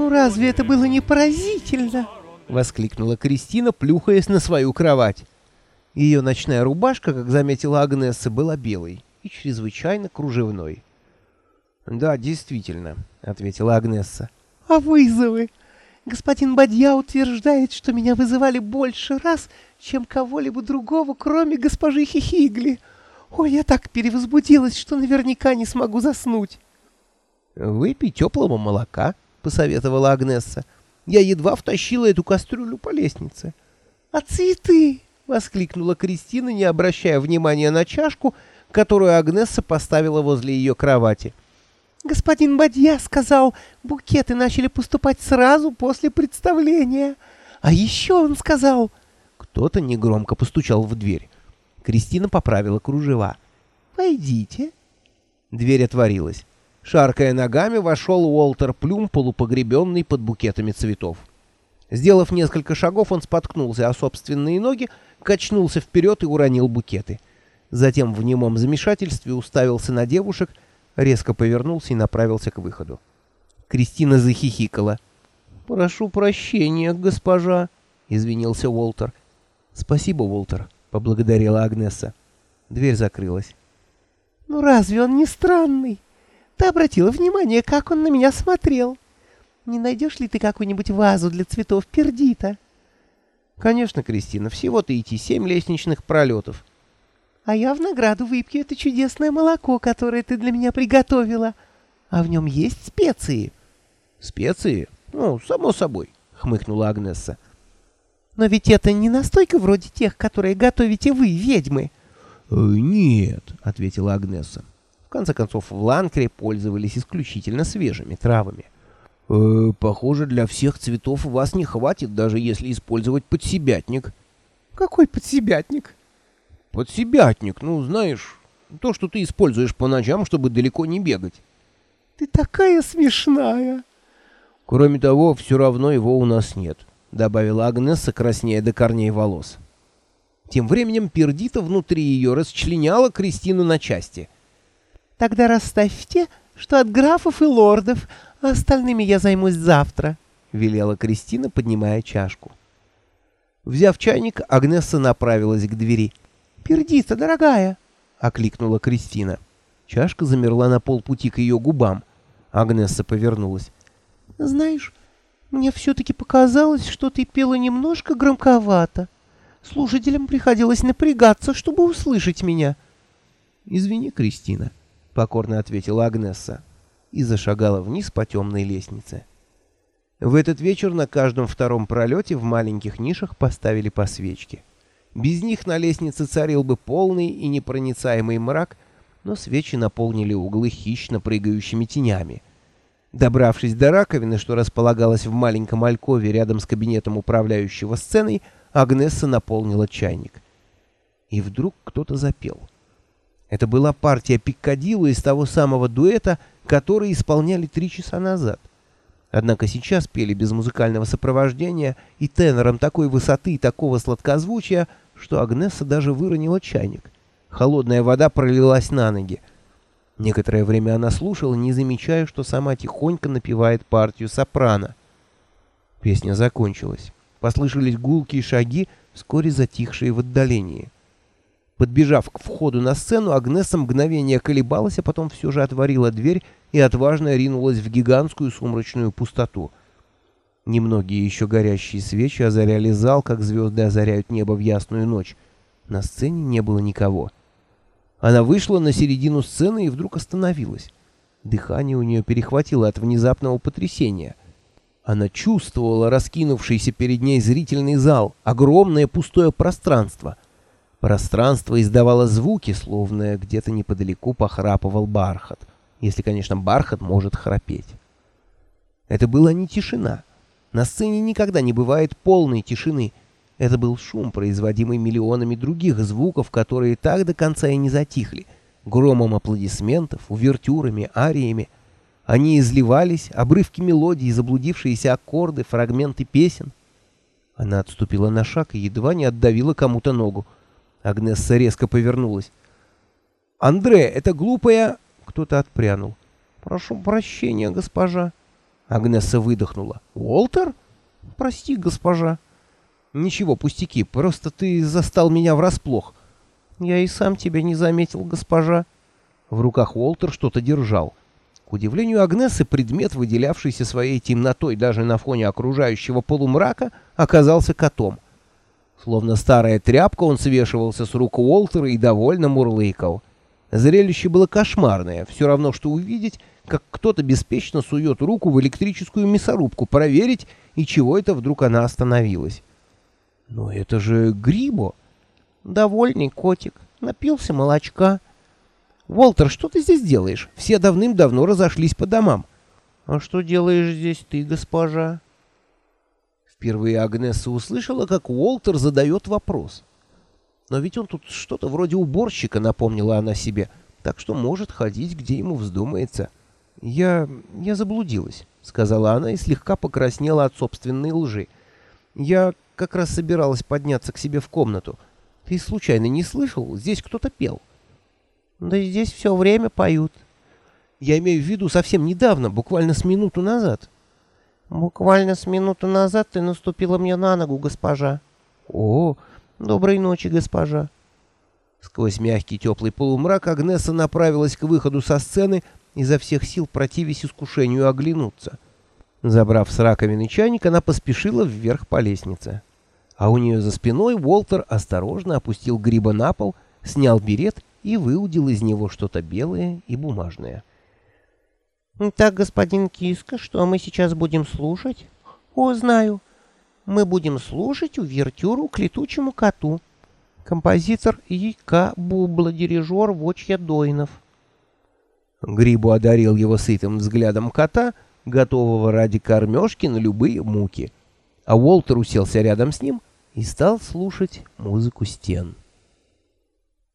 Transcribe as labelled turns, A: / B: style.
A: «Ну разве это было не поразительно?» — воскликнула Кристина, плюхаясь на свою кровать. Ее ночная рубашка, как заметила Агнесса, была белой и чрезвычайно кружевной. «Да, действительно», — ответила Агнесса. «А вызовы? Господин Бадья утверждает, что меня вызывали больше раз, чем кого-либо другого, кроме госпожи Хихигли. Ой, я так перевозбудилась, что наверняка не смогу заснуть». «Выпей теплого молока», — посоветовала Агнесса. «Я едва втащила эту кастрюлю по лестнице». «А цветы?» — воскликнула Кристина, не обращая внимания на чашку, которую Агнесса поставила возле ее кровати. «Господин Бадья сказал, букеты начали поступать сразу после представления. А еще он сказал...» Кто-то негромко постучал в дверь. Кристина поправила кружева. «Войдите». Дверь отворилась. Шаркая ногами, вошел Уолтер Плюм, полупогребенный под букетами цветов. Сделав несколько шагов, он споткнулся о собственные ноги, качнулся вперед и уронил букеты. Затем в немом замешательстве уставился на девушек, резко повернулся и направился к выходу. Кристина захихикала. «Прошу прощения, госпожа», — извинился Уолтер. «Спасибо, Уолтер», — поблагодарила Агнеса. Дверь закрылась. «Ну разве он не странный?» Ты обратила внимание, как он на меня смотрел? Не найдешь ли ты какую-нибудь вазу для цветов пердита? Конечно, Кристина, всего-то идти семь лестничных пролетов. А я в награду выпью это чудесное молоко, которое ты для меня приготовила. А в нем есть специи. Специи? Ну, само собой, хмыкнула Агнесса. Но ведь это не настойка вроде тех, которые готовите вы, ведьмы. «Э, «Нет», — ответила Агнесса. В конце концов, в Ланкре пользовались исключительно свежими травами. «Э, «Похоже, для всех цветов вас не хватит, даже если использовать подсебятник». «Какой подсебятник?» «Подсебятник, ну, знаешь, то, что ты используешь по ночам, чтобы далеко не бегать». «Ты такая смешная!» «Кроме того, все равно его у нас нет», — добавила Агнесса, краснея до корней волос. Тем временем Пердита внутри ее расчленяла Кристину на части — Тогда расставьте, что от графов и лордов, а остальными я займусь завтра, — велела Кристина, поднимая чашку. Взяв чайник, Агнесса направилась к двери. — Пердица, дорогая! — окликнула Кристина. Чашка замерла на полпути к ее губам. Агнесса повернулась. — Знаешь, мне все-таки показалось, что ты пела немножко громковато. Слушателям приходилось напрягаться, чтобы услышать меня. — Извини, Кристина, — покорно ответила Агнесса и зашагала вниз по темной лестнице. В этот вечер на каждом втором пролете в маленьких нишах поставили по свечке. Без них на лестнице царил бы полный и непроницаемый мрак, но свечи наполнили углы хищно прыгающими тенями. Добравшись до раковины, что располагалась в маленьком алькове рядом с кабинетом управляющего сценой, Агнесса наполнила чайник. И вдруг кто-то запел — это была партия пиккадилла из того самого дуэта, который исполняли три часа назад. Однако сейчас пели без музыкального сопровождения и тенором такой высоты и такого сладкозвучия, что Агнесса даже выронила чайник. Холодная вода пролилась на ноги. Некоторое время она слушала, не замечая, что сама тихонько напевает партию сопрано. Песня закончилась. Послышались гулкие шаги, вскоре затихшие в отдалении. Подбежав к входу на сцену, Агнеса мгновение колебалась, а потом все же отворила дверь и отважно ринулась в гигантскую сумрачную пустоту. Немногие еще горящие свечи озаряли зал, как звезды озаряют небо в ясную ночь. На сцене не было никого. Она вышла на середину сцены и вдруг остановилась. Дыхание у нее перехватило от внезапного потрясения. Она чувствовала раскинувшийся перед ней зрительный зал, огромное пустое пространство — Пространство издавало звуки, словно где-то неподалеку похрапывал бархат, если, конечно, бархат может храпеть. Это была не тишина. На сцене никогда не бывает полной тишины. Это был шум, производимый миллионами других звуков, которые так до конца и не затихли. Громом аплодисментов, увертюрами, ариями. Они изливались, обрывки мелодий, заблудившиеся аккорды, фрагменты песен. Она отступила на шаг и едва не отдавила кому-то ногу. Агнесса резко повернулась. «Андре, это глупая...» Кто-то отпрянул. «Прошу прощения, госпожа». Агнесса выдохнула. «Уолтер? Прости, госпожа». «Ничего, пустяки, просто ты застал меня врасплох». «Я и сам тебя не заметил, госпожа». В руках Уолтер что-то держал. К удивлению Агнессы, предмет, выделявшийся своей темнотой даже на фоне окружающего полумрака, оказался котом. Словно старая тряпка, он свешивался с рук Уолтера и довольно мурлыкал. Зрелище было кошмарное, все равно, что увидеть, как кто-то беспечно сует руку в электрическую мясорубку, проверить, и чего это вдруг она остановилась. «Но это же Грибо!» «Довольный котик, напился молочка». «Уолтер, что ты здесь делаешь? Все давным-давно разошлись по домам». «А что делаешь здесь ты, госпожа?» Впервые Агнесса услышала, как Уолтер задает вопрос. «Но ведь он тут что-то вроде уборщика», — напомнила она себе, «так что может ходить, где ему вздумается». «Я... я заблудилась», — сказала она и слегка покраснела от собственной лжи. «Я как раз собиралась подняться к себе в комнату. Ты случайно не слышал? Здесь кто-то пел». Да здесь все время поют. Я имею в виду совсем недавно, буквально с минуту назад. Буквально с минуту назад ты наступила мне на ногу, госпожа. О, доброй ночи, госпожа. Сквозь мягкий теплый полумрак Агнеса направилась к выходу со сцены, изо всех сил противясь искушению оглянуться. Забрав с раковины чайник, она поспешила вверх по лестнице. А у нее за спиной Уолтер осторожно опустил гриба на пол, снял берет и выудил из него что-то белое и бумажное. «Так, господин Киска, что мы сейчас будем слушать?» «О, знаю. Мы будем слушать увертюру к летучему коту. Композитор И.К. Бубла, дирижер Вочья Дойнов». Грибу одарил его сытым взглядом кота, готового ради кормежки на любые муки, а Уолтер уселся рядом с ним и стал слушать музыку стен.